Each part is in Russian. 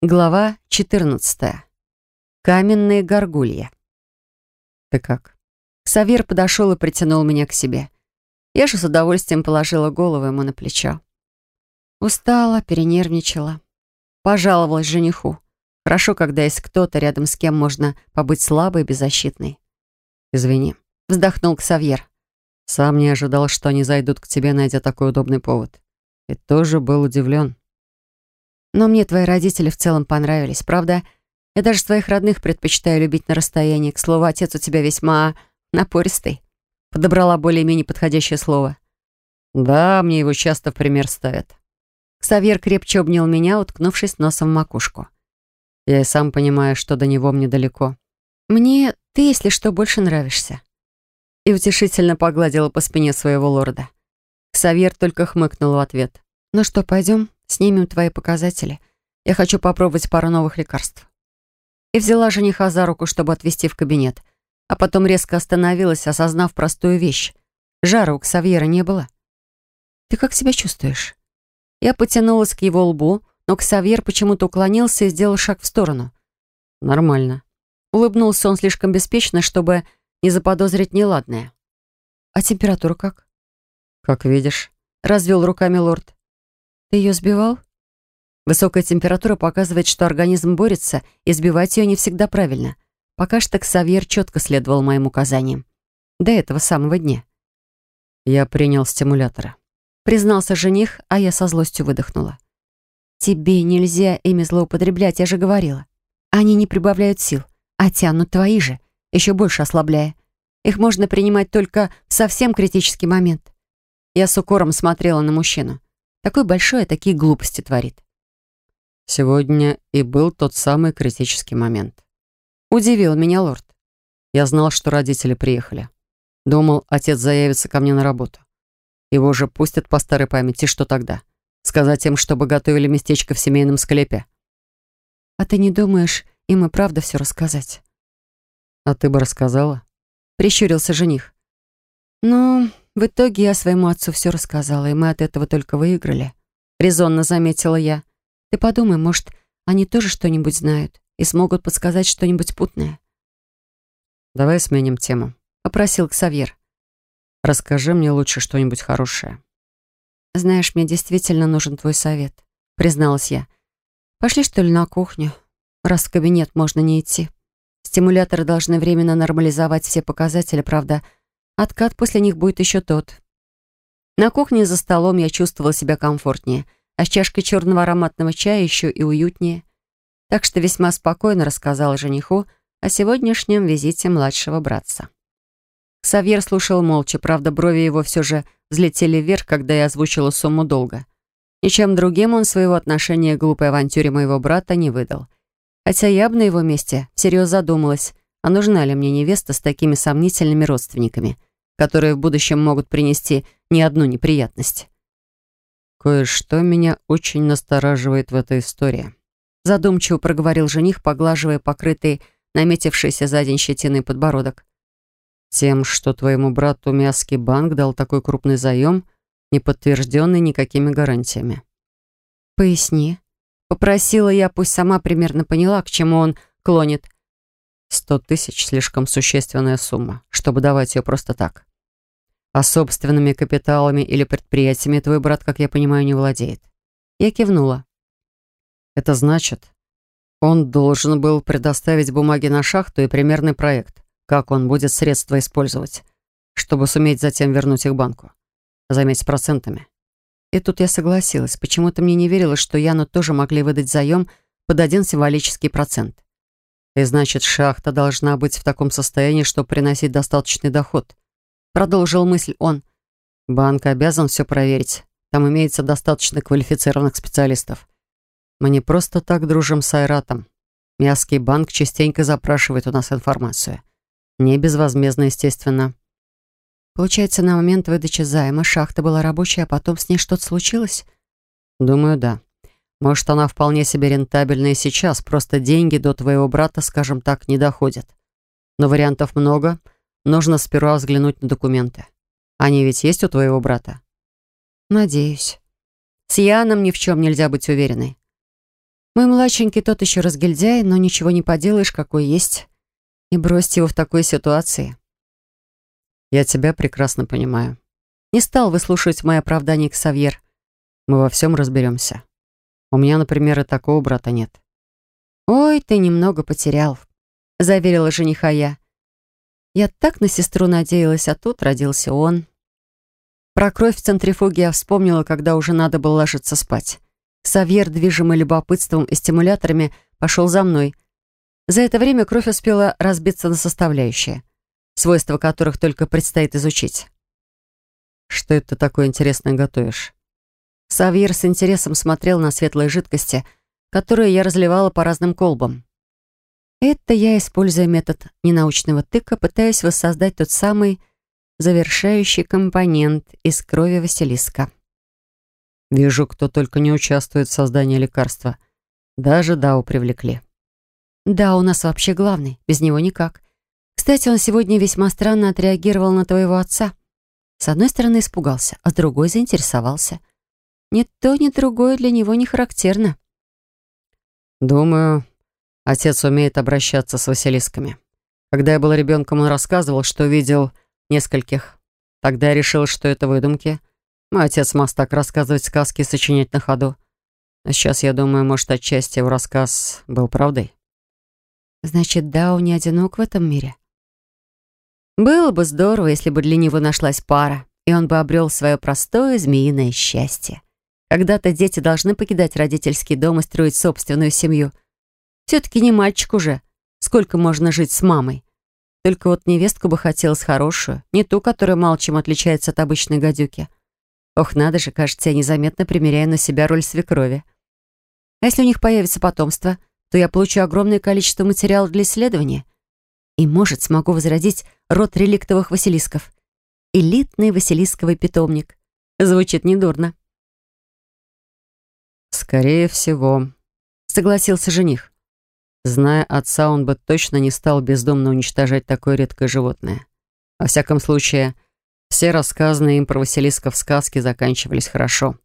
Глава 14. Каменные горгульи. «Ты как?» Савир подошел и притянул меня к себе. Я же с удовольствием положила голову ему на плечо. Устала, перенервничала. Пожаловалась жениху. Хорошо, когда есть кто-то, рядом с кем можно побыть слабой и беззащитной. «Извини», — вздохнул Ксавьер. «Сам не ожидал, что они зайдут к тебе, найдя такой удобный повод. И тоже был удивлен». Но мне твои родители в целом понравились, правда? Я даже своих родных предпочитаю любить на расстоянии. К слову, отец у тебя весьма напористый. Подобрала более-менее подходящее слово. Да, мне его часто в пример ставят. Ксавьер крепче обнял меня, уткнувшись носом в макушку. Я и сам понимаю, что до него мне далеко. Мне ты, если что, больше нравишься. И утешительно погладила по спине своего лорда. Ксавьер только хмыкнул в ответ. Ну что, пойдем? Снимем твои показатели. Я хочу попробовать пару новых лекарств». И взяла жениха за руку, чтобы отвезти в кабинет. А потом резко остановилась, осознав простую вещь. Жара у Ксавьера не было. «Ты как себя чувствуешь?» Я потянулась к его лбу, но Ксавьер почему-то уклонился и сделал шаг в сторону. «Нормально». Улыбнулся он слишком беспечно, чтобы не заподозрить неладное. «А температура как?» «Как видишь», — развел руками лорд. Ты ее сбивал? Высокая температура показывает, что организм борется, и сбивать ее не всегда правильно. Пока что Ксавьер четко следовал моим указаниям. До этого самого дня. Я принял стимулятора. Признался жених, а я со злостью выдохнула. «Тебе нельзя ими злоупотреблять, я же говорила. Они не прибавляют сил, а тянут твои же, еще больше ослабляя. Их можно принимать только в совсем критический момент». Я с укором смотрела на мужчину. Такой большой, а такие глупости творит. Сегодня и был тот самый критический момент. Удивил меня лорд. Я знал, что родители приехали. Думал, отец заявится ко мне на работу. Его же пустят по старой памяти, что тогда? Сказать им, чтобы готовили местечко в семейном склепе. А ты не думаешь им и правда все рассказать? А ты бы рассказала? Прищурился жених. Ну, в итоге я своему отцу все рассказала, и мы от этого только выиграли. Резонно заметила я. Ты подумай, может, они тоже что-нибудь знают и смогут подсказать что-нибудь путное. «Давай сменим тему», — попросил Ксавьер. «Расскажи мне лучше что-нибудь хорошее». «Знаешь, мне действительно нужен твой совет», — призналась я. «Пошли, что ли, на кухню, раз в кабинет можно не идти. Стимуляторы должны временно нормализовать все показатели, правда, — Откат после них будет еще тот. На кухне за столом я чувствовала себя комфортнее, а с чашкой черного ароматного чая еще и уютнее. Так что весьма спокойно рассказала жениху о сегодняшнем визите младшего братца. Савьер слушал молча, правда, брови его все же взлетели вверх, когда я озвучила сумму долга. Ничем другим он своего отношения к глупой авантюре моего брата не выдал. Хотя я бы на его месте всерьез задумалась, а нужна ли мне невеста с такими сомнительными родственниками — которые в будущем могут принести не одну неприятность. «Кое-что меня очень настораживает в этой истории», задумчиво проговорил жених, поглаживая покрытый, наметившийся за день щетиной подбородок. «Тем, что твоему брату Мяский банк дал такой крупный заем, не подтвержденный никакими гарантиями». «Поясни». Попросила я, пусть сама примерно поняла, к чему он клонит. «Сто тысяч — слишком существенная сумма, чтобы давать ее просто так. А собственными капиталами или предприятиями твой брат, как я понимаю, не владеет. Я кивнула. Это значит, он должен был предоставить бумаги на шахту и примерный проект, как он будет средства использовать, чтобы суметь затем вернуть их банку. Заметь, с процентами. И тут я согласилась. Почему-то мне не верилось, что Яну тоже могли выдать заем под один символический процент. И значит, шахта должна быть в таком состоянии, чтобы приносить достаточный доход. Продолжил мысль он. Банк обязан все проверить. Там имеется достаточно квалифицированных специалистов. Мы не просто так дружим с Айратом. Мяский банк частенько запрашивает у нас информацию. Не безвозмездно, естественно. Получается, на момент выдачи займа шахта была рабочая, а потом с ней что-то случилось? Думаю, да. Может, она вполне себе рентабельна сейчас, просто деньги до твоего брата, скажем так, не доходят. Но вариантов много — Нужно сперва взглянуть на документы. Они ведь есть у твоего брата? Надеюсь. С Яном ни в чем нельзя быть уверенной. Мой младшенький тот еще разгильдяй, но ничего не поделаешь, какой есть. И бросьте его в такой ситуации. Я тебя прекрасно понимаю. Не стал выслушивать мои оправдания Ксавьер. Мы во всем разберемся. У меня, например, и такого брата нет. «Ой, ты немного потерял», — заверила жениха я. Я так на сестру надеялась, а тут родился он. Про кровь в центрифуге я вспомнила, когда уже надо было ложиться спать. Савьер, движимый любопытством и стимуляторами, пошел за мной. За это время кровь успела разбиться на составляющие, свойства которых только предстоит изучить. «Что это такое интересное готовишь?» Савьер с интересом смотрел на светлые жидкости, которые я разливала по разным колбам. Это я, используя метод ненаучного тыка, пытаюсь воссоздать тот самый завершающий компонент из крови Василиска. Вижу, кто только не участвует в создании лекарства. Даже Дау привлекли. Да, у нас вообще главный, без него никак. Кстати, он сегодня весьма странно отреагировал на твоего отца. С одной стороны испугался, а с другой заинтересовался. Ни то, ни другое для него не характерно. Думаю, отец умеет обращаться с Василисками. Когда я был ребенком, он рассказывал, что видел нескольких. Тогда я решил, что это выдумки. Мой отец мастак рассказывать сказки и сочинять на ходу. А сейчас, я думаю, может, отчасти его рассказ был правдой. Значит, Дау не одинок в этом мире? Было бы здорово, если бы для него нашлась пара, и он бы обрел свое простое змеиное счастье. Когда-то дети должны покидать родительский дом и строить собственную семью. Все-таки не мальчик уже. Сколько можно жить с мамой? Только вот невестку бы хотелось хорошую, не ту, которая мало чем отличается от обычной гадюки. Ох, надо же, кажется, я незаметно примеряю на себя роль свекрови. А если у них появится потомство, то я получу огромное количество материала для исследования. И, может, смогу возродить род реликтовых василисков. Элитный василисковый питомник. Звучит недурно. «Скорее всего», — согласился жених. Зная отца, он бы точно не стал бездумно уничтожать такое редкое животное. Во всяком случае, все рассказанные им про Василиска в сказке заканчивались хорошо.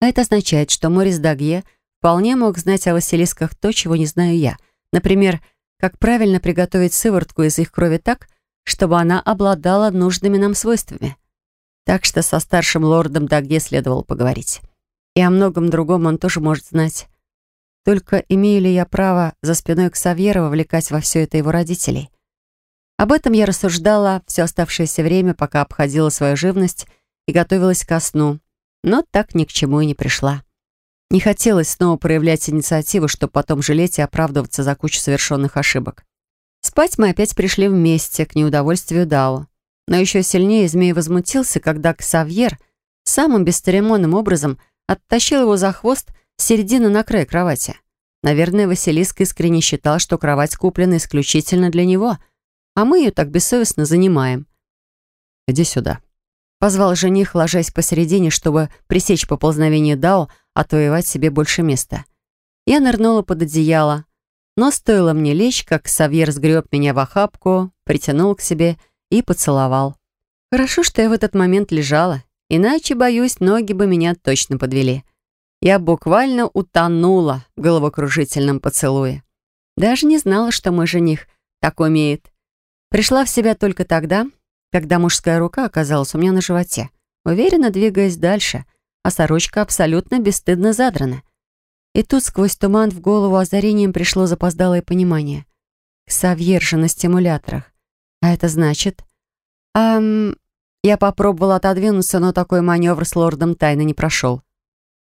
А это означает, что Морис Дагье вполне мог знать о Василисках то, чего не знаю я. Например, как правильно приготовить сыворотку из их крови так, чтобы она обладала нужными нам свойствами. Так что со старшим лордом Дагье следовало поговорить. И о многом другом он тоже может знать. Только имею ли я право за спиной Ксавьера вовлекать во все это его родителей? Об этом я рассуждала все оставшееся время, пока обходила свою живность и готовилась ко сну, но так ни к чему и не пришла. Не хотелось снова проявлять инициативу, чтобы потом жалеть и оправдываться за кучу совершенных ошибок. Спать мы опять пришли вместе, к неудовольствию Дао. Но еще сильнее змей возмутился, когда Ксавьер самым бесцеремонным образом – оттащил его за хвост с середины на край кровати. Наверное, Василиск искренне считал, что кровать куплена исключительно для него, а мы ее так бессовестно занимаем. «Иди сюда», — позвал жених, ложась посередине, чтобы пресечь поползновение Дао, отвоевать себе больше места. Я нырнула под одеяло, но стоило мне лечь, как Савьер сгреб меня в охапку, притянул к себе и поцеловал. Хорошо, что я в этот момент лежала Иначе, боюсь, ноги бы меня точно подвели. Я буквально утонула в головокружительном поцелуе. Даже не знала, что мой жених так умеет. Пришла в себя только тогда, когда мужская рука оказалась у меня на животе, уверенно двигаясь дальше, а сорочка абсолютно бесстыдно задрана. И тут сквозь туман в голову озарением пришло запоздалое понимание. Ксавьер же на стимуляторах. А это значит... Ам... Я попробовала отодвинуться, но такой маневр с лордом тайны не прошел.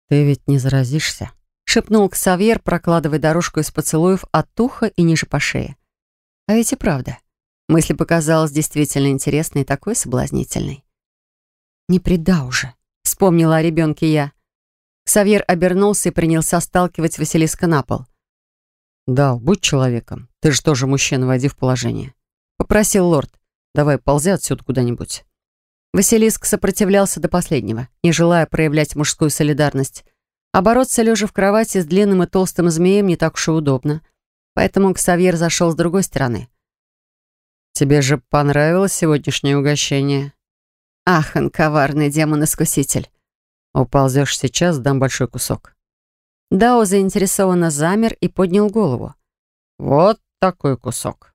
«Ты ведь не заразишься?» — шепнул Ксавьер, прокладывая дорожку из поцелуев от уха и ниже по шее. А ведь и правда. Мысль показалась действительно интересной и такой соблазнительной. «Не преда уже», — вспомнила о ребенке я. Ксавьер обернулся и принялся сталкивать Василиска на пол. «Да, будь человеком. Ты же тоже мужчина, войди в положение», — попросил лорд. «Давай, ползи отсюда куда-нибудь». Василиск сопротивлялся до последнего, не желая проявлять мужскую солидарность. А бороться лежа в кровати с длинным и толстым змеем не так уж и удобно. Поэтому Ксавьер зашел с другой стороны. «Тебе же понравилось сегодняшнее угощение?» «Ах, он коварный демон-искуситель!» «Уползешь сейчас, дам большой кусок». Дао заинтересованно замер и поднял голову. «Вот такой кусок!»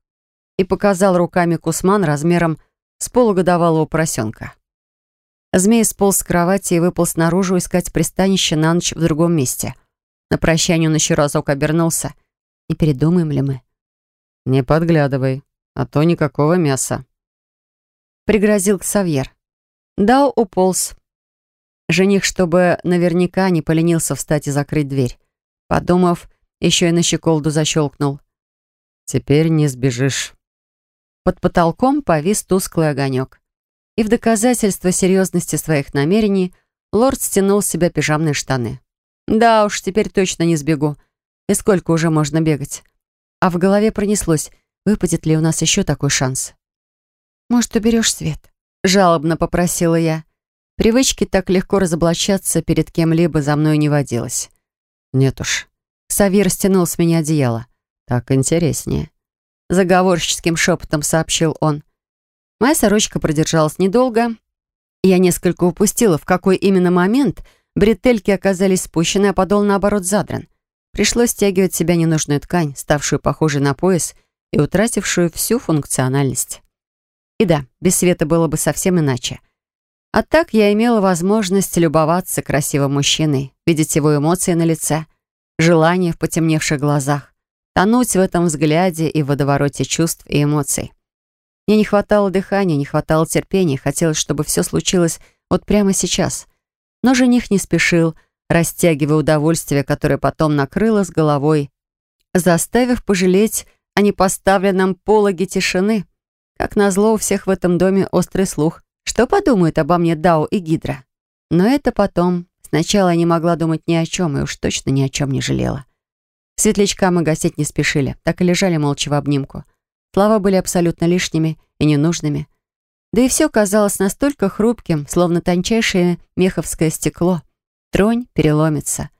И показал руками кусман размером с полугодовалого поросенка. Змей сполз с кровати и выпал снаружи искать пристанище на ночь в другом месте. На прощание он еще разок обернулся. Не передумаем ли мы? «Не подглядывай, а то никакого мяса», — пригрозил Ксавьер. Дао уполз. Жених, чтобы наверняка не поленился встать и закрыть дверь. Подумав, еще и на щеколду защелкнул. «Теперь не сбежишь». Под потолком повис тусклый огонек. И в доказательство серьезности своих намерений лорд стянул с себя пижамные штаны. «Да уж, теперь точно не сбегу. И сколько уже можно бегать?» А в голове пронеслось, выпадет ли у нас еще такой шанс. «Может, уберешь свет?» — жалобно попросила я. Привычки так легко разоблачаться перед кем-либо за мной не водилось. «Нет уж». Савир стянул с меня одеяло. «Так интереснее». Заговорческим шепотом сообщил он. Моя сорочка продержалась недолго. Я несколько упустила, в какой именно момент бретельки оказались спущены, а подол, наоборот, задран. Пришлось стягивать себя ненужную ткань, ставшую похожей на пояс и утратившую всю функциональность. И да, без света было бы совсем иначе. А так я имела возможность любоваться красивым мужчиной, видеть его эмоции на лице, желание в потемневших глазах, тонуть в этом взгляде и в водовороте чувств и эмоций. Мне не хватало дыхания, не хватало терпения, хотелось, чтобы все случилось вот прямо сейчас. Но жених не спешил, растягивая удовольствие, которое потом накрыло с головой, заставив пожалеть о непоставленном пологе тишины. Как назло, у всех в этом доме острый слух. Что подумают обо мне Дао и Гидра? Но это потом. Сначала я не могла думать ни о чем, и уж точно ни о чем не жалела. Светлячка мы гасить не спешили, так и лежали молча в обнимку. Слова были абсолютно лишними и ненужными. Да и все казалось настолько хрупким, словно тончайшее меховское стекло — Тронь переломится.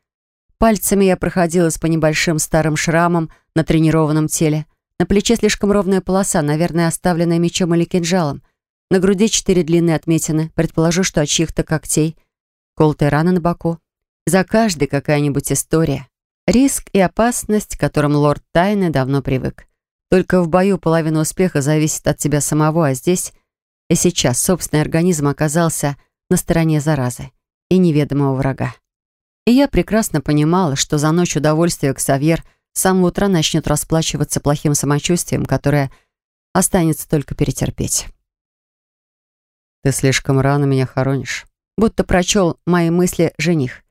Пальцами я проходилась по небольшим старым шрамам на тренированном теле. На плече слишком ровная полоса, наверное, оставленная мечом или кинжалом. На груди четыре длинные отметины, предположу, что от чьих-то когтей. Колтая рана на боку. За каждой какая-нибудь история. Риск и опасность, к которым лорд Тайны давно привык. Только в бою половина успеха зависит от тебя самого, а здесь и сейчас собственный организм оказался на стороне заразы и неведомого врага. И я прекрасно понимала, что за ночь удовольствия Ксавьер с самого утра начнет расплачиваться плохим самочувствием, которое останется только перетерпеть. «Ты слишком рано меня хоронишь», будто прочел мои мысли жених.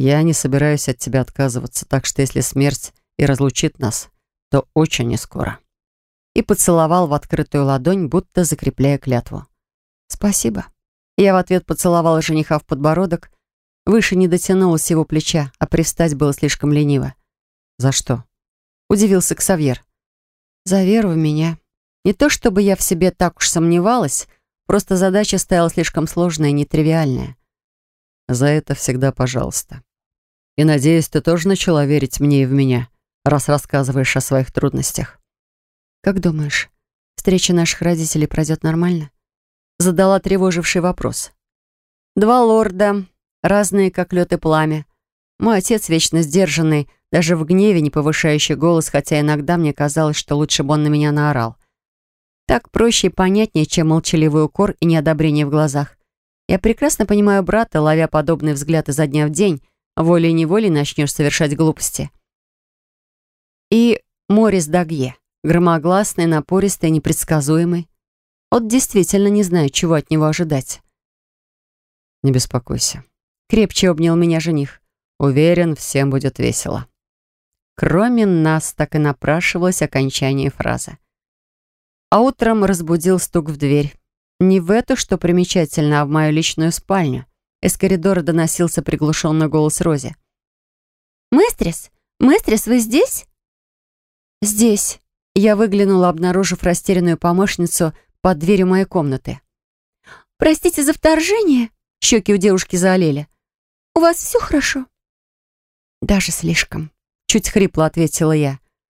«Я не собираюсь от тебя отказываться, так что если смерть и разлучит нас, то очень не скоро». И поцеловал в открытую ладонь, будто закрепляя клятву. «Спасибо». Я в ответ поцеловала жениха в подбородок. Выше не дотянулась его плеча, а пристать было слишком лениво. «За что?» — удивился Ксавьер. «За веру в меня. Не то чтобы я в себе так уж сомневалась, просто задача стояла слишком сложная и нетривиальная». «За это всегда пожалуйста. И надеюсь, ты тоже начала верить мне и в меня, раз рассказываешь о своих трудностях». «Как думаешь, встреча наших родителей пройдет нормально?» задала тревоживший вопрос. Два лорда, разные как лед и пламя. Мой отец вечно сдержанный, даже в гневе не повышающий голос, хотя иногда мне казалось, что лучше бы он на меня наорал. Так проще и понятнее, чем молчаливый укор и неодобрение в глазах. Я прекрасно понимаю брата, ловя подобный взгляд изо дня в день, волей-неволей начнешь совершать глупости. И Морис Дагье, громогласный, напористый, непредсказуемый. Вот действительно не знаю, чего от него ожидать. Не беспокойся. Крепче обнял меня жених. Уверен, всем будет весело. Кроме нас так и напрашивалось окончание фразы. А утром разбудил стук в дверь. Не в эту, что примечательно, а в мою личную спальню. Из коридора доносился приглушенный голос Рози. «Местрис? Местрис, вы здесь?» «Здесь». Я выглянула, обнаружив растерянную помощницу, под дверью моей комнаты. «Простите за вторжение», — щеки у девушки заолели. «У вас все хорошо?» «Даже слишком», — чуть хрипло ответила я.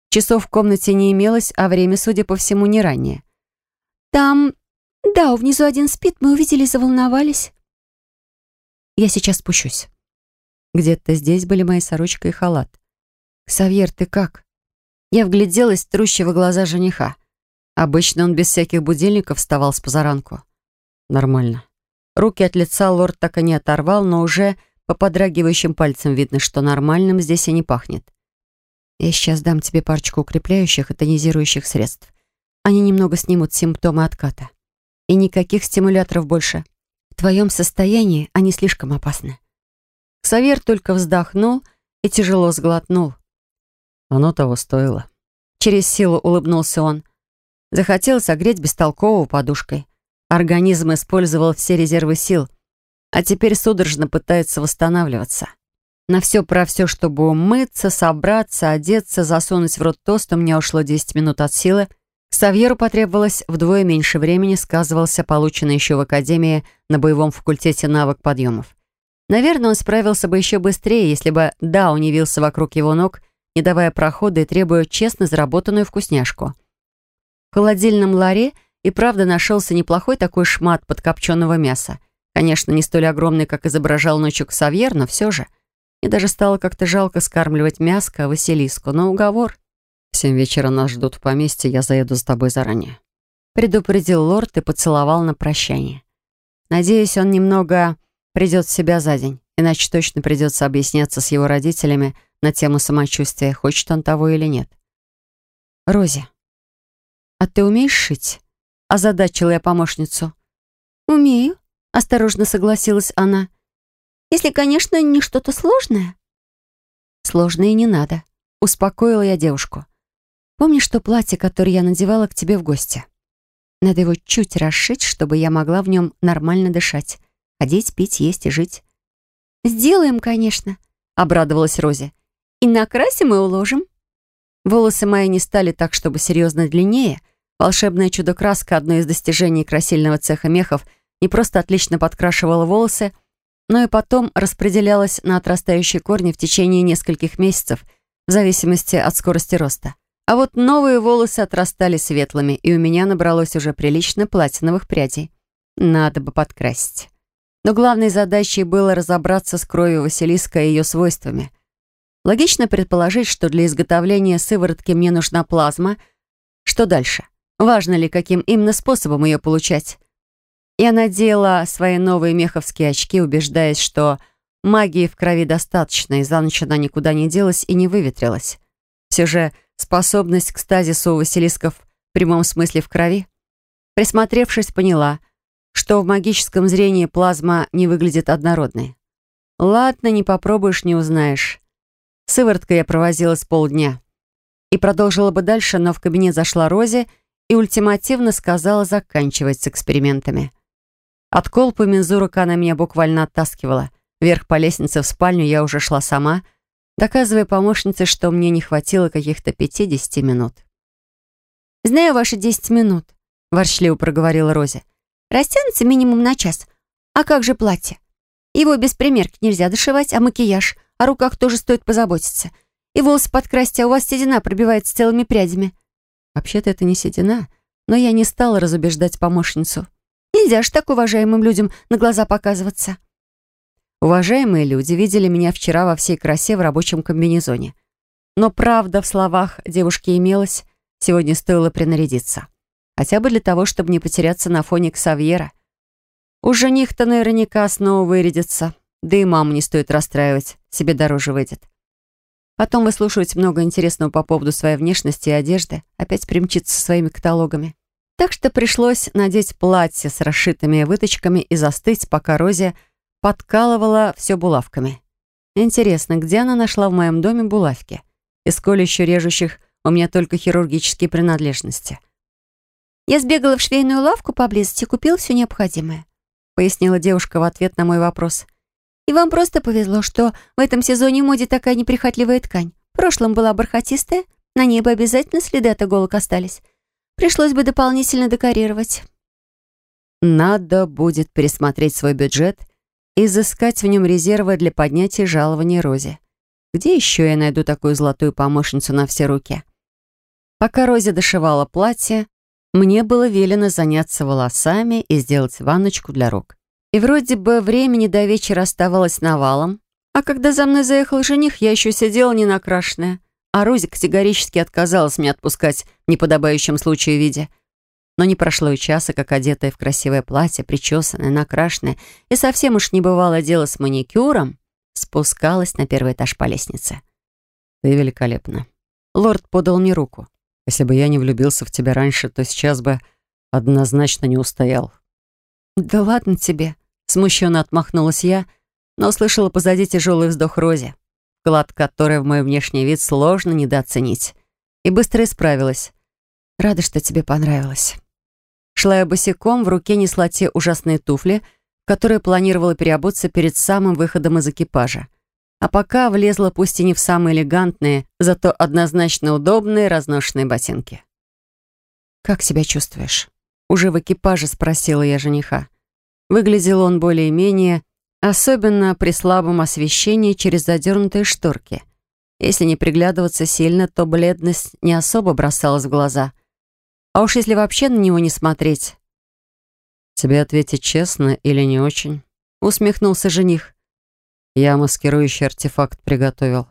Часов в комнате не имелось, а время, судя по всему, не раннее. «Там... Да, внизу один спит, мы увидели и заволновались». «Я сейчас спущусь». Где-то здесь были мои сорочка и халат. «Ксавьер, ты как?» Я вгляделась в трущего глаза жениха. Обычно он без всяких будильников вставал с позаранку. Нормально. Руки от лица лорд так и не оторвал, но уже по подрагивающим пальцам видно, что нормальным здесь и не пахнет. Я сейчас дам тебе парочку укрепляющих и тонизирующих средств. Они немного снимут симптомы отката. И никаких стимуляторов больше. В твоем состоянии они слишком опасны. Ксавьер только вздохнул и тяжело сглотнул. Оно того стоило. Через силу улыбнулся он. Захотел согреть бестолкового подушкой. Организм использовал все резервы сил, а теперь судорожно пытается восстанавливаться. На все про все, чтобы умыться, собраться, одеться, засунуть в рот тост, у меня ушло 10 минут от силы. Савьеру потребовалось вдвое меньше времени, сказывался полученный еще в академии на боевом факультете навык подъемов. Наверное, он справился бы еще быстрее, если бы Дау не вился вокруг его ног, не давая прохода и требуя честно заработанную вкусняшку. В холодильном ларе и правда нашелся неплохой такой шмат подкопченного мяса. Конечно, не столь огромный, как изображал ночью Ксавьер, но все же. И даже стало как-то жалко скармливать мяско Василиску, но уговор. «В семь вечера нас ждут в поместье, я заеду с тобой заранее», предупредил лорд и поцеловал на прощание. Надеюсь, он немного придет в себя за день, иначе точно придется объясняться с его родителями на тему самочувствия, хочет он того или нет. «Рози, а ты умеешь шить?» — озадачила я помощницу. «Умею», — осторожно согласилась она. «Если, конечно, не что-то сложное». «Сложное не надо», — успокоила я девушку. «Помнишь то платье, которое я надевала к тебе в гости? Надо его чуть расшить, чтобы я могла в нем нормально дышать. Ходить, пить, есть и жить. «Сделаем, конечно», — обрадовалась Рози. «И накрасим и уложим». Волосы мои не стали так, чтобы серьезно длиннее. Волшебная чудо-краска, одно из достижений красильного цеха мехов, не просто отлично подкрашивала волосы, но и потом распределялась на отрастающие корни в течение нескольких месяцев, в зависимости от скорости роста. А вот новые волосы отрастали светлыми, и у меня набралось уже прилично платиновых прядей. Надо бы подкрасить. Но главной задачей было разобраться с кровью Василиска и ее свойствами. Логично предположить, что для изготовления сыворотки мне нужна плазма. Что дальше? Важно ли, каким именно способом ее получать? Я надела свои новые меховские очки, убеждаясь, что магии в крови достаточно, и за ночь она никуда не делась и не выветрилась. Все же способность к стазису у Василисков в прямом смысле в крови. Присмотревшись, поняла — что в магическом зрении плазма не выглядит однородной. Ладно, не попробуешь, не узнаешь. Сывороткой я провозила с полдня. И продолжила бы дальше, но в кабинет зашла Рози и ультимативно сказала заканчивать с экспериментами. От колпы мензурака она меня буквально оттаскивала. Вверх по лестнице в спальню я уже шла сама, доказывая помощнице, что мне не хватило каких-то 50 минут. «Знаю ваши 10 минут», — ворчливо проговорила Рози. Растянется минимум на час. А как же платье? Его без примерки нельзя дошивать, а макияж? О руках тоже стоит позаботиться. И волосы подкрасить, а у вас седина пробивается целыми прядями. Вообще-то это не седина, но я не стала разубеждать помощницу. Нельзя ж так уважаемым людям на глаза показываться. Уважаемые люди видели меня вчера во всей красе в рабочем комбинезоне. Но правда в словах девушки имелась, сегодня стоило принарядиться. Хотя бы для того, чтобы не потеряться на фоне Ксавьера. У жених-то наверняка снова вырядится. Да и маму не стоит расстраивать, себе дороже выйдет. Потом выслушивать много интересного по поводу своей внешности и одежды, опять примчиться со своими каталогами. Так что пришлось надеть платье с расшитыми выточками и застыть, пока Рози подкалывала все булавками. Интересно, где она нашла в моем доме булавки? И сколь еще режущих у меня только хирургические принадлежности — «Я сбегала в швейную лавку поблизости и купила все необходимое», пояснила девушка в ответ на мой вопрос. «И вам просто повезло, что в этом сезоне в моде такая неприхотливая ткань. В прошлом была бархатистая, на ней бы обязательно следы от иголок остались. Пришлось бы дополнительно декорировать». «Надо будет пересмотреть свой бюджет изыскать в нем резервы для поднятия жалований Розе. Где еще я найду такую золотую помощницу на все руки?» Пока Розе дошивала платье, мне было велено заняться волосами и сделать ванночку для рук. И вроде бы времени до вечера оставалось навалом, А когда за мной заехал жених, я еще сидела ненакрашенная, а Рози категорически отказалась меня отпускать в неподобающем случае виде. Но не прошло и часа, как одетая в красивое платье, причесанная, накрашенная и совсем уж не бывало дело с маникюром, спускалась на первый этаж по лестнице. «Ты великолепна». Лорд подал мне руку. «Если бы я не влюбился в тебя раньше, то сейчас бы однозначно не устоял». «Да ладно тебе», — смущенно отмахнулась я, — но услышала позади тяжелый вздох Рози, вклад которой в мой внешний вид сложно недооценить. И быстро исправилась. «Рада, что тебе понравилось». Шла я босиком, в руке несла те ужасные туфли, которые планировала переобуться перед самым выходом из экипажа. А пока влезла пусть и не в самые элегантные, зато однозначно удобные разношенные ботинки. «Как себя чувствуешь?» Уже в экипаже спросила я жениха. Выглядел он более-менее Особенно при слабом освещении через задернутые шторки. Если не приглядываться сильно, то бледность не особо бросалась в глаза. А уж если вообще на него не смотреть... «Тебе ответить честно или не очень?» — усмехнулся жених. «Я маскирующий артефакт приготовил.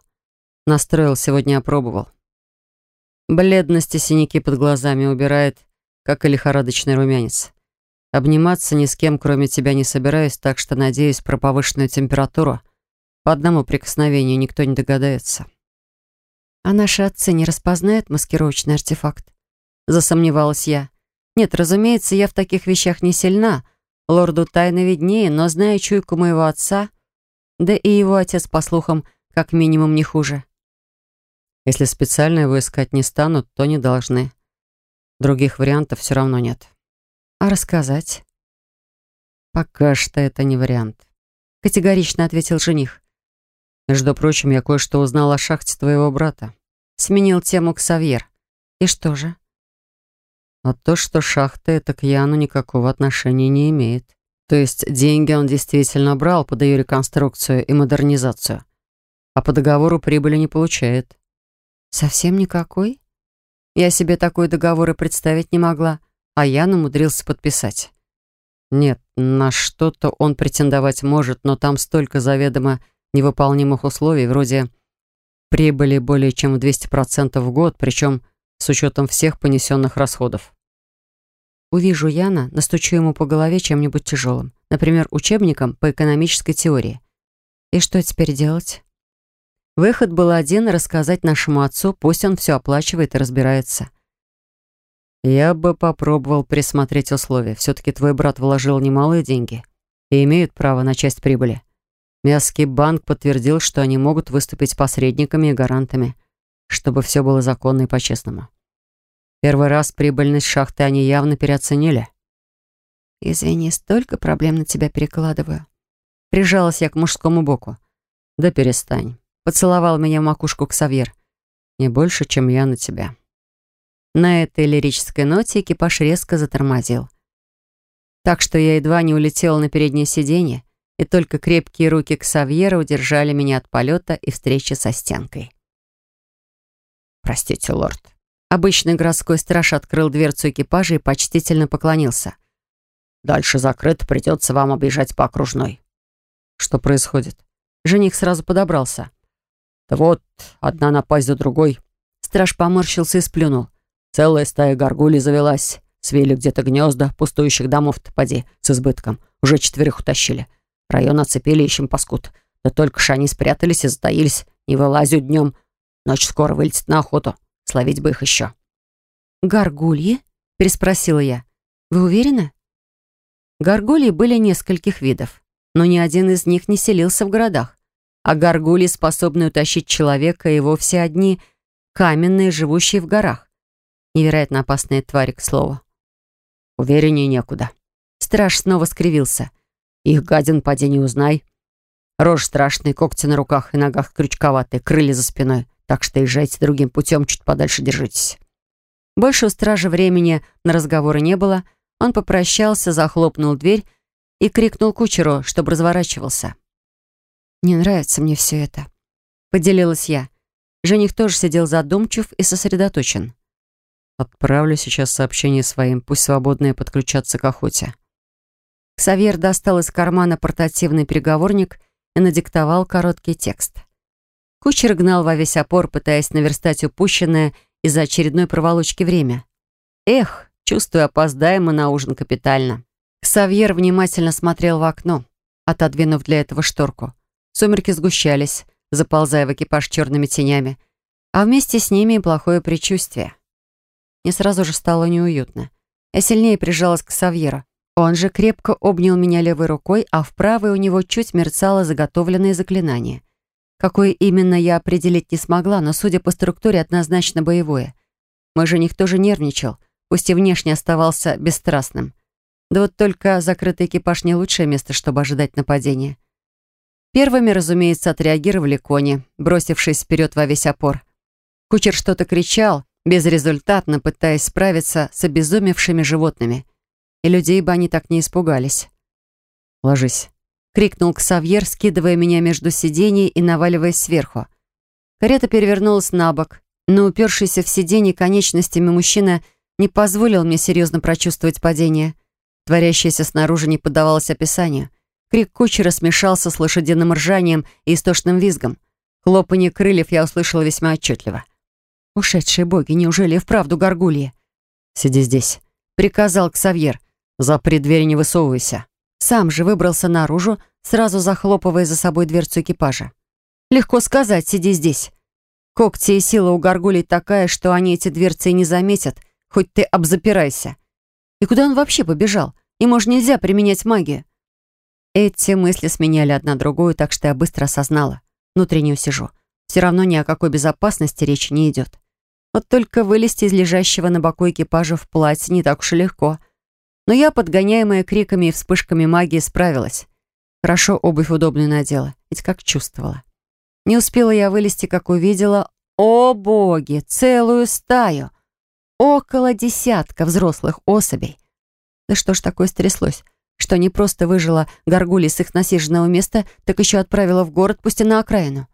Настроил, сегодня опробовал. Бледность и синяки под глазами убирает, как и лихорадочный румянец. Обниматься ни с кем, кроме тебя, не собираюсь, так что надеюсь про повышенную температуру. По одному прикосновению никто не догадается. А наши отцы не распознают маскировочный артефакт? Засомневалась я. Нет, разумеется, я в таких вещах не сильна. Лорду тайно виднее, но зная чуйку моего отца, да и его отец, по слухам, как минимум не хуже. Если специально его искать не станут, то не должны. Других вариантов все равно нет. А рассказать? Пока что это не вариант. Категорично ответил жених. Между прочим, я кое-что узнал о шахте твоего брата. Сменил тему Ксавьер. И что же? А то, что шахта это к Яну никакого отношения не имеет. То есть деньги он действительно брал под ее реконструкцию и модернизацию. А по договору прибыли не получает. Совсем никакой? Я себе такой договор и представить не могла а Ян умудрился подписать. Нет, на что-то он претендовать может, но там столько заведомо невыполнимых условий, вроде прибыли более чем в 200% в год, причем с учетом всех понесенных расходов. Увижу Яна, настучу ему по голове чем-нибудь тяжелым, например, учебником по экономической теории. И что теперь делать? Выход был один — рассказать нашему отцу, пусть он все оплачивает и разбирается. Я бы попробовал присмотреть условия. Все-таки твой брат вложил немалые деньги и имеют право на часть прибыли. Мясский банк подтвердил, что они могут выступить посредниками и гарантами, чтобы все было законно и по-честному. Первый раз прибыльность шахты они явно переоценили. «Извини, столько проблем на тебя перекладываю». Прижалась я к мужскому боку. «Да перестань». Поцеловал меня в макушку Ксавьер. «Не больше, чем я на тебя». На этой лирической ноте экипаж резко затормозил. Так что я едва не улетела на переднее сиденье, и только крепкие руки Ксавьера удержали меня от полета и встречи со стенкой. «Простите, лорд». Обычный городской страж открыл дверцу экипажа и почтительно поклонился. «Дальше закрыто, придется вам объезжать по окружной». «Что происходит?» Жених сразу подобрался. «Да вот, одна напасть за другой». Страж поморщился и сплюнул. Целая стая горгулей завелась. Свели где-то гнезда, пустующих домов-то с избытком. Уже четверых утащили. Район оцепили, ищем паскуд. Да только ж они спрятались и затаились. Не вылазят днем. Ночь скоро вылетит на охоту. Словить бы их еще. «Горгульи?» — переспросила я. «Вы уверены?» Горгульи были нескольких видов, но ни один из них не селился в городах. А горгульи, способные утащить человека, и вовсе одни каменные, живущие в горах. Невероятно опасная тварь, к слову. Увереннее некуда. Страж снова скривился. Их гадин поди не узнай. Рожь страшный, когти на руках и ногах крючковатые, крылья за спиной. Так что езжайте другим путем, чуть подальше держитесь. Больше у стража времени на разговоры не было. Он попрощался, захлопнул дверь и крикнул кучеру, чтобы разворачивался. «Не нравится мне все это», — поделилась я. Жених тоже сидел задумчив и сосредоточен. Отправлю сейчас сообщение своим, пусть свободные подключатся к охоте. Ксавьер достал из кармана портативный переговорник и надиктовал короткий текст. Кучер гнал во весь опор, пытаясь наверстать упущенное из-за очередной проволочки время. Эх, чувствую, опоздаем мы на ужин капитально. Ксавьер внимательно смотрел в окно, отодвинув для этого шторку. Сумерки сгущались, заползая в экипаж черными тенями, а вместе с ними и плохое предчувствие. Мне сразу же стало неуютно. Я сильнее прижалась к Савьеру. Он же крепко обнял меня левой рукой, а в правой у него чуть мерцало заготовленное заклинание. Какое именно я определить не смогла, но, судя по структуре, однозначно боевое. Мой жених тоже нервничал, пусть и внешне оставался бесстрастным. Да вот только закрытый экипаж не лучшее место, чтобы ожидать нападения. Первыми, разумеется, отреагировали кони, бросившись вперед во весь опор. Кучер что-то кричал, безрезультатно пытаясь справиться с обезумевшими животными. И людей бы они так не испугались. «Ложись», — крикнул Ксавьер, скидывая меня между сидений и наваливаясь сверху. Карета перевернулась на бок, но упершийся в сиденье конечностями мужчина не позволил мне серьезно прочувствовать падение. Творящееся снаружи не поддавалось описанию. Крик кучера смешался с лошадиным ржанием и истошным визгом. Хлопанье крыльев я услышала весьма отчетливо. «Ушедшие боги, неужели вправду горгульи?» «Сиди здесь», — приказал Ксавьер. «Запри дверь не высовывайся». Сам же выбрался наружу, сразу захлопывая за собой дверцу экипажа. Легко сказать, сиди здесь. Когти и сила у горгулей такая, что они эти дверцы и не заметят, хоть ты обзапирайся. И куда он вообще побежал? Ему же нельзя применять магию. Эти мысли сменяли одна другую, так что я быстро осознала. Внутренне сижу. Все равно ни о какой безопасности речи не идет. Вот только вылезти из лежащего на боку экипажа в платье не так уж и легко — но я, подгоняемая криками и вспышками магии, справилась. Хорошо обувь удобную надела, ведь как чувствовала. Не успела я вылезти, как увидела, о боги, целую стаю. Около десятка взрослых особей. Да что ж такое стряслось, что не просто выжила горгули с их насиженного места, так еще отправила в город, пусть и на окраину.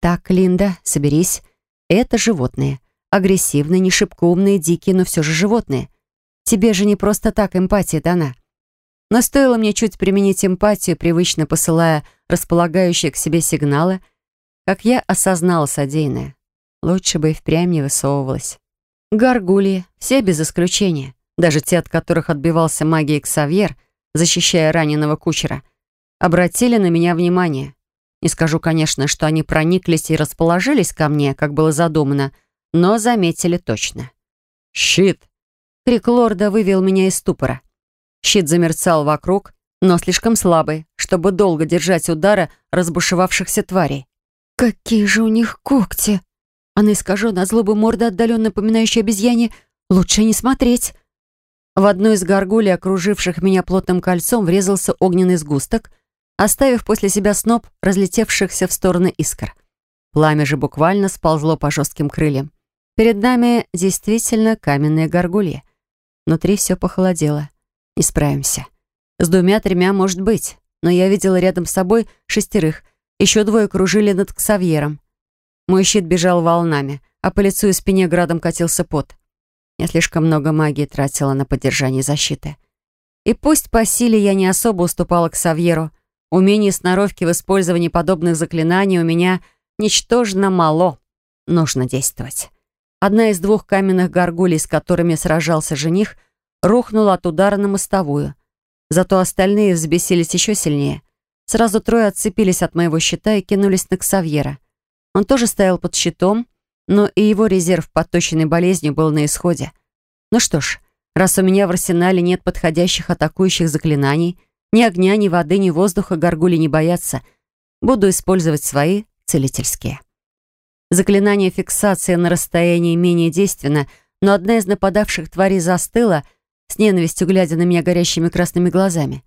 Так, Линда, соберись. Это животные. Агрессивные, не шибко умные, дикие, но все же животные. Тебе же не просто так эмпатия дана. Но стоило мне чуть применить эмпатию, привычно посылая располагающие к себе сигналы, как я осознала содеянное. Лучше бы и впрямь не высовывалась. Гаргульи, все без исключения, даже те, от которых отбивался магией Ксавьер, защищая раненого кучера, обратили на меня внимание. Не скажу, конечно, что они прониклись и расположились ко мне, как было задумано, но заметили точно. «Щит!» Крик лорда вывел меня из ступора. Щит замерцал вокруг, но слишком слабый, чтобы долго держать удара разбушевавшихся тварей. «Какие же у них когти!» А на искаженной злобы морда, отдаленно напоминающая обезьяне, лучше не смотреть. В одну из горгулей, окруживших меня плотным кольцом, врезался огненный сгусток, оставив после себя сноп разлетевшихся в стороны искр. Пламя же буквально сползло по жестким крыльям. Перед нами действительно каменные горгульи. Внутри все похолодело. Не справимся. С двумя-тремя может быть, но я видела рядом с собой шестерых. Еще двое кружили над Ксавьером. Мой щит бежал волнами, а по лицу и спине градом катился пот. Я слишком много магии тратила на поддержание защиты. И пусть по силе я не особо уступала к Савьеру, умение сноровки в использовании подобных заклинаний у меня ничтожно мало. Нужно действовать. Одна из двух каменных горгулей, с которыми сражался жених, рухнула от удара на мостовую. Зато остальные взбесились еще сильнее. Сразу трое отцепились от моего щита и кинулись на Ксавьера. Он тоже стоял под щитом, но и его резерв, подточенный болезнью, был на исходе. Ну что ж, раз у меня в арсенале нет подходящих атакующих заклинаний, ни огня, ни воды, ни воздуха горгули не боятся, буду использовать свои целительские. Заклинание фиксации на расстоянии менее действенно, но одна из нападавших тварей застыла, с ненавистью глядя на меня горящими красными глазами.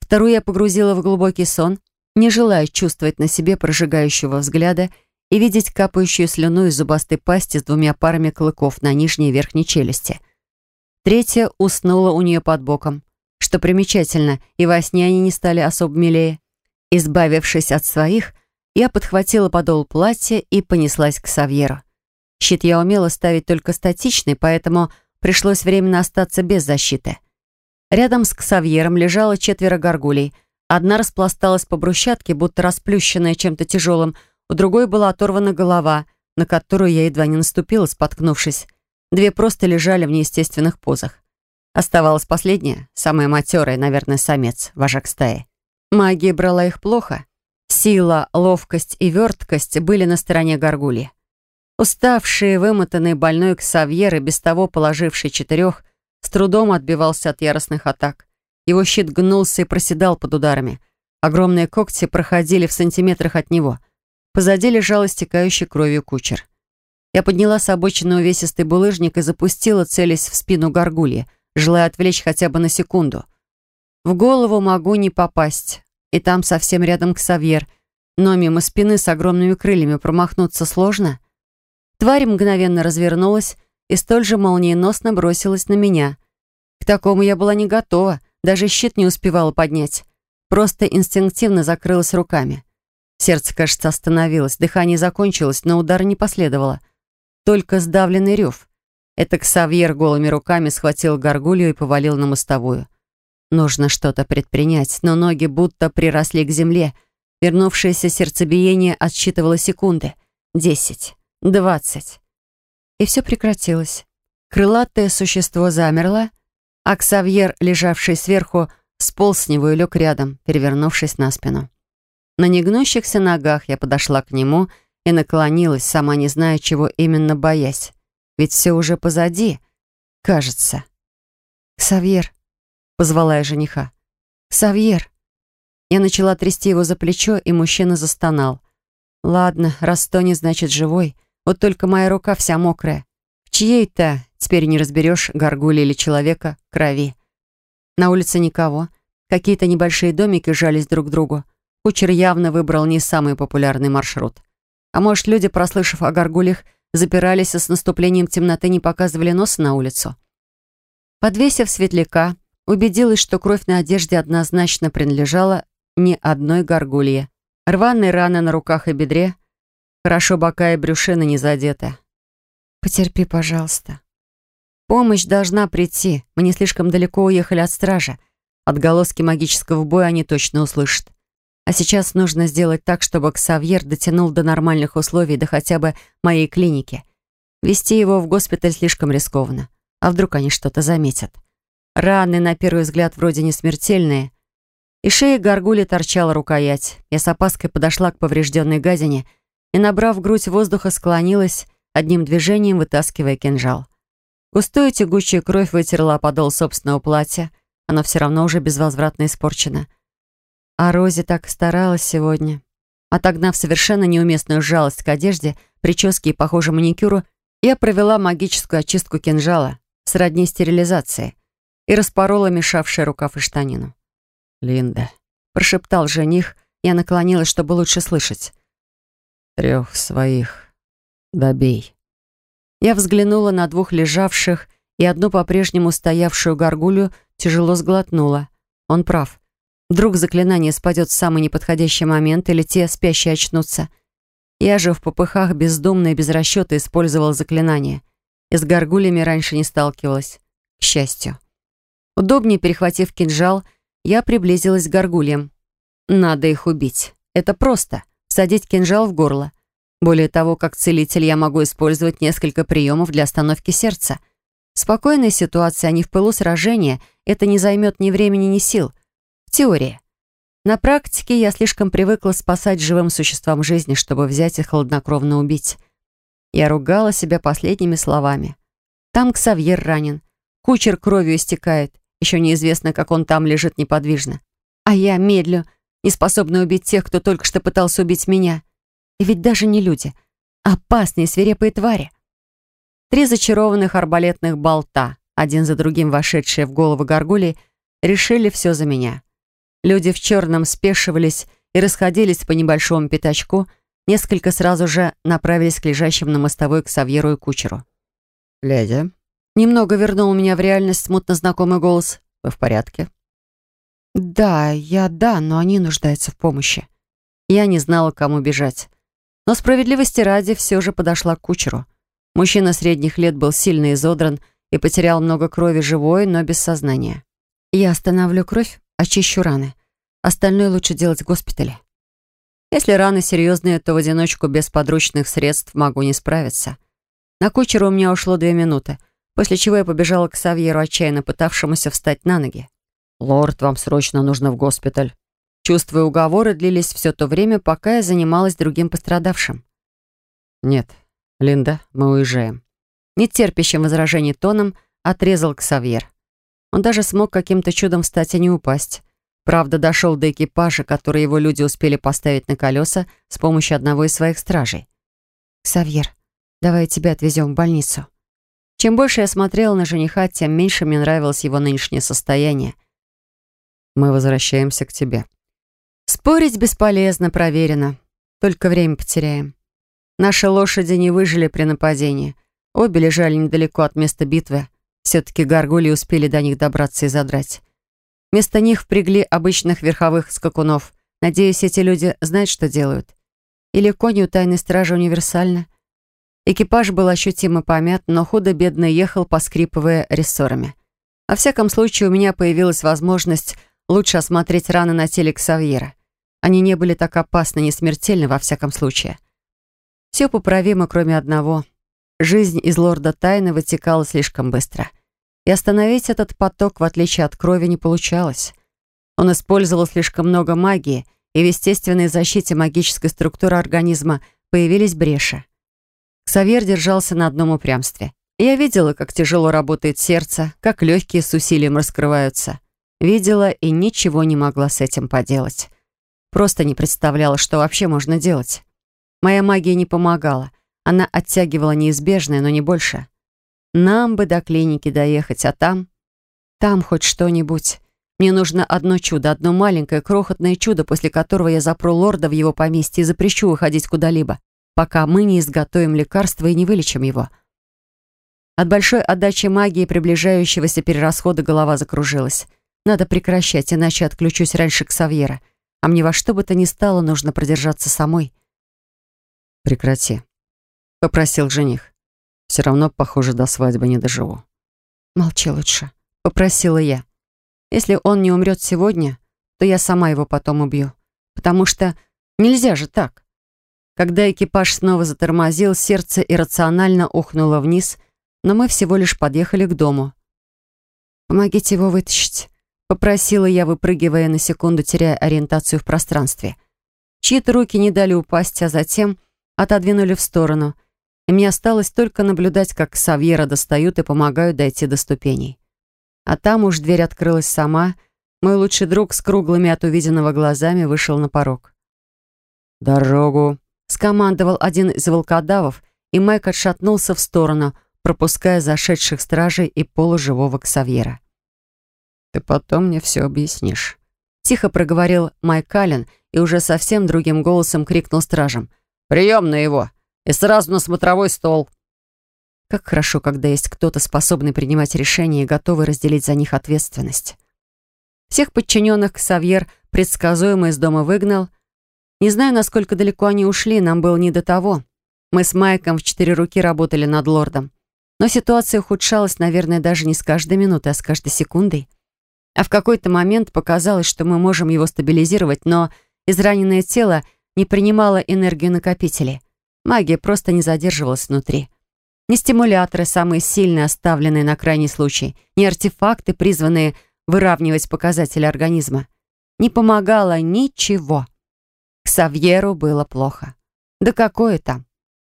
Вторую я погрузила в глубокий сон, не желая чувствовать на себе прожигающего взгляда и видеть капающую слюну из зубастой пасти с двумя парами клыков на нижней и верхней челюсти. Третья уснула у нее под боком. Что примечательно, и во сне они не стали особо милее. Избавившись от своих, я подхватила подол платья и понеслась к Савьеру. Щит я умела ставить только статичный, поэтому пришлось временно остаться без защиты. Рядом с Ксавьером лежало четверо горгулей, Одна распласталась по брусчатке, будто расплющенная чем-то тяжелым, у другой была оторвана голова, на которую я едва не наступила, споткнувшись. Две просто лежали в неестественных позах. Оставалась последняя, самая матерая, наверное, самец, вожак стаи. Магия брала их плохо. Сила, ловкость и верткость были на стороне горгульи. Уставший, вымотанный, больной Ксавьер и без того положивший четырех, с трудом отбивался от яростных атак. Его щит гнулся и проседал под ударами. Огромные когти проходили в сантиметрах от него. Позади лежал истекающий кровью кучер. Я подняла с обочины увесистый булыжник и запустила, целясь в спину горгульи, желая отвлечь хотя бы на секунду. В голову могу не попасть, и там совсем рядом Ксавьер, но мимо спины с огромными крыльями промахнуться сложно. Тварь мгновенно развернулась и столь же молниеносно бросилась на меня. К такому я была не готова, даже щит не успевала поднять. Просто инстинктивно закрылась руками. Сердце, кажется, остановилось, дыхание закончилось, но удара не последовало. Только сдавленный рев. Это Ксавьер голыми руками схватил горгулью и повалил на мостовую. Нужно что-то предпринять, но ноги будто приросли к земле. Вернувшееся сердцебиение отсчитывало секунды. Десять. Двадцать. И все прекратилось. Крылатое существо замерло, а Ксавьер, лежавший сверху, сполз с него и лег рядом, перевернувшись на спину. На негнущихся ногах я подошла к нему и наклонилась, сама не зная, чего именно боясь. Ведь все уже позади, кажется. «Ксавьер», — позвала я жениха. «Ксавьер». Я начала трясти его за плечо, и мужчина застонал. «Ладно, раз то не значит живой», — вот только моя рука вся мокрая. В чьей-то, теперь не разберешь, горгули или человека, крови. На улице никого. Какие-то небольшие домики жались друг к другу. Кучер явно выбрал не самый популярный маршрут. А может, люди, прослышав о горгулях, запирались и с наступлением темноты не показывали носа на улицу. Подвесив светляка, убедилась, что кровь на одежде однозначно принадлежала не одной горгулье. Рваные раны на руках и бедре, Хорошо бока и брюшина не задеты. Потерпи, пожалуйста. Помощь должна прийти. Мы не слишком далеко уехали от стража. Отголоски магического боя они точно услышат. А сейчас нужно сделать так, чтобы Ксавьер дотянул до нормальных условий, до хотя бы моей клиники. Вести его в госпиталь слишком рискованно. А вдруг они что-то заметят? Раны, на первый взгляд, вроде не смертельные. И шея горгули торчала рукоять. Я с опаской подошла к поврежденной гадине — и, набрав грудь воздуха, склонилась, одним движением вытаскивая кинжал. Густую тягучую кровь вытерла подол собственного платья. Оно все равно уже безвозвратно испорчено. А Рози так старалась сегодня. Отогнав совершенно неуместную жалость к одежде, прическе и, похоже, маникюру, я провела магическую очистку кинжала, сродни стерилизации, и распорола мешавший рукав и штанину. «Линда», — прошептал жених, я наклонилась, чтобы лучше слышать. Трех своих. Добей. Я взглянула на двух лежавших и одну по-прежнему стоявшую горгулью, тяжело сглотнула. Он прав. Вдруг заклинание спадет в самый неподходящий момент, или те спящие очнутся. Я же в попыхах бездумно и без расчета использовал заклинание. И с горгульями раньше не сталкивалась. К счастью. Удобнее перехватив кинжал, я приблизилась к горгульям. Надо их убить. Это просто всадить кинжал в горло. Более того, как целитель я могу использовать несколько приемов для остановки сердца. В спокойной ситуации, а не в пылу сражения, это не займет ни времени, ни сил. В теории. На практике я слишком привыкла спасать живым существам жизни, чтобы взять и хладнокровно убить. Я ругала себя последними словами. Там Ксавьер ранен. Кучер кровью истекает. Еще неизвестно, как он там лежит неподвижно. А я медлю, не способны убить тех, кто только что пытался убить меня. И ведь даже не люди, а опасные свирепые твари. Три зачарованных арбалетных болта, один за другим вошедшие в голову горгулей, решили все за меня. Люди в черном спешивались и расходились по небольшому пятачку, несколько сразу же направились к лежащим на мостовой к Савьеру и кучеру. «Леди», немного вернул меня в реальность смутно знакомый голос. «Вы в порядке?» «Да, я да, но они нуждаются в помощи». Я не знала, кому бежать. Но справедливости ради все же подошла к кучеру. Мужчина средних лет был сильно изодран и потерял много крови живой, но без сознания. Я остановлю кровь, очищу раны. Остальное лучше делать в госпитале. Если раны серьезные, то в одиночку без подручных средств могу не справиться. На кучера у меня ушло две минуты, после чего я побежала к Савьеру, отчаянно пытавшемуся встать на ноги. «Лорд, вам срочно нужно в госпиталь». Чувства и уговоры длились все то время, пока я занималась другим пострадавшим. «Нет, Линда, мы уезжаем». Нетерпящим возражений тоном отрезал Ксавьер. Он даже смог каким-то чудом встать и не упасть. Правда, дошел до экипажа, который его люди успели поставить на колеса с помощью одного из своих стражей. «Савьер, давай тебя отвезем в больницу». Чем больше я смотрела на жениха, тем меньше мне нравилось его нынешнее состояние. «Мы возвращаемся к тебе». Спорить бесполезно, проверено. Только время потеряем. Наши лошади не выжили при нападении. Обе лежали недалеко от места битвы. Все-таки горгульи успели до них добраться и задрать. Вместо них впрягли обычных верховых скакунов. Надеюсь, эти люди знают, что делают. Или кони у тайной стражи универсальны. Экипаж был ощутимо помят, но худо-бедно ехал, поскрипывая рессорами. Во всяком случае, у меня появилась возможность лучше осмотреть раны на теле Ксавьера. Они не были так опасны, не смертельны, во всяком случае. Все поправимо, кроме одного. Жизнь из лорда Тайны вытекала слишком быстро — и остановить этот поток, в отличие от крови, не получалось. Он использовал слишком много магии, и в естественной защите магической структуры организма появились бреши. Ксавьер держался на одном упрямстве. Я видела, как тяжело работает сердце, как легкие с усилием раскрываются. Видела и ничего не могла с этим поделать. Просто не представляла, что вообще можно делать. Моя магия не помогала. Она оттягивала неизбежное, но не больше. Нам бы до клиники доехать, а там... Там хоть что-нибудь. Мне нужно одно чудо, одно маленькое, крохотное чудо, после которого я запру лорда в его поместье и запрещу выходить куда-либо, пока мы не изготовим лекарство и не вылечим его. От большой отдачи магии приближающегося перерасхода голова закружилась. Надо прекращать, иначе отключусь раньше к Савьера. А мне во что бы то ни стало нужно продержаться самой. «Прекрати», — попросил жених. Все равно, похоже, до свадьбы не доживу. Молчи лучше, попросила я. Если он не умрет сегодня, то я сама его потом убью. Потому что нельзя же так. Когда экипаж снова затормозил, сердце иррационально ухнуло вниз, но мы всего лишь подъехали к дому. «Помогите его вытащить», — попросила я, выпрыгивая на секунду, теряя ориентацию в пространстве. Чьи-то руки не дали упасть, а затем отодвинули в сторону — и мне осталось только наблюдать, как Савьера достают и помогают дойти до ступеней. А там уж дверь открылась сама, мой лучший друг с круглыми от увиденного глазами вышел на порог. «Дорогу!» — скомандовал один из волкодавов, и Майк отшатнулся в сторону, пропуская зашедших стражей и полуживого Ксавьера. «Ты потом мне все объяснишь», — тихо проговорил Майк Аллен и уже совсем другим голосом крикнул стражам. «Прием на его! И сразу на смотровой стол. Как хорошо, когда есть кто-то, способный принимать решения и готовый разделить за них ответственность. Всех подчиненных Савьер предсказуемо из дома выгнал. Не знаю, насколько далеко они ушли, нам было не до того. Мы с Майком в четыре руки работали над лордом. Но ситуация ухудшалась, наверное, даже не с каждой минутой, а с каждой секундой. А в какой-то момент показалось, что мы можем его стабилизировать, но израненное тело не принимало энергию накопителей. Магия просто не задерживалась внутри. Ни стимуляторы, самые сильные, оставленные на крайний случай, ни артефакты, призванные выравнивать показатели организма. Не помогало ничего. К Савьеру было плохо. Да какое там?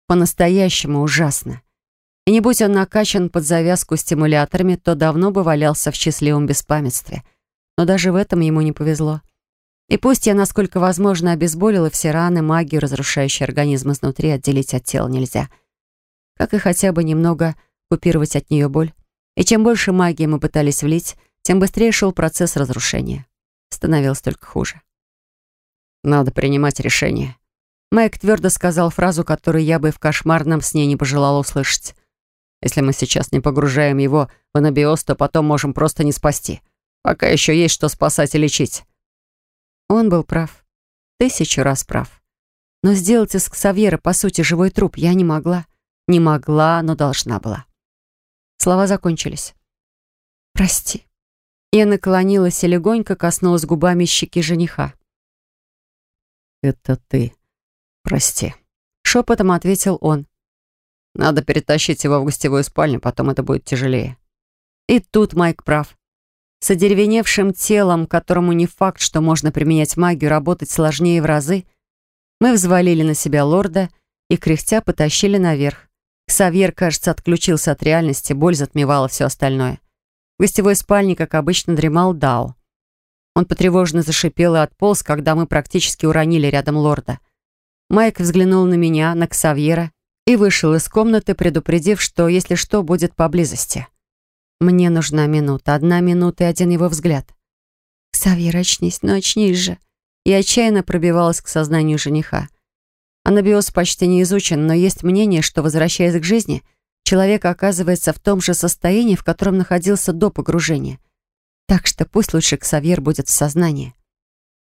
По-настоящему ужасно. И не будь он накачан под завязку стимуляторами, то давно бы валялся в счастливом беспамятстве. Но даже в этом ему не повезло. И пусть я, насколько возможно, обезболила все раны, магию, разрушающую организм изнутри, отделить от тела нельзя. Как и хотя бы немного купировать от нее боль. И чем больше магии мы пытались влить, тем быстрее шел процесс разрушения. Становилось только хуже. Надо принимать решение. Майк твердо сказал фразу, которую я бы в кошмарном сне не пожелала услышать. Если мы сейчас не погружаем его в анабиоз, то потом можем просто не спасти. Пока еще есть что спасать и лечить. Он был прав. Тысячу раз прав. Но сделать из Ксавьера, по сути, живой труп я не могла. Не могла, но должна была. Слова закончились. «Прости», Я наклонилась и легонько коснулась губами щеки жениха. «Это ты. Прости», — шепотом ответил он. «Надо перетащить его в гостевую спальню, потом это будет тяжелее». И тут Майк прав. С одеревеневшим телом, которому не факт, что можно применять магию, работать сложнее в разы, мы взвалили на себя лорда и, кряхтя, потащили наверх. Ксавьер, кажется, отключился от реальности, боль затмевала все остальное. В гостевой спальне, как обычно, дремал Дао. Он потревоженно зашипел и отполз, когда мы практически уронили рядом лорда. Майк взглянул на меня, на Ксавьера и вышел из комнаты, предупредив, что, если что, будет поблизости. Мне нужна минута, одна минута и один его взгляд. «Ксавьер, очнись, ну очнись же!» И отчаянно пробивалась к сознанию жениха. Анабиоз почти не изучен, но есть мнение, что, возвращаясь к жизни, человек оказывается в том же состоянии, в котором находился до погружения. Так что пусть лучше Ксавьер будет в сознании.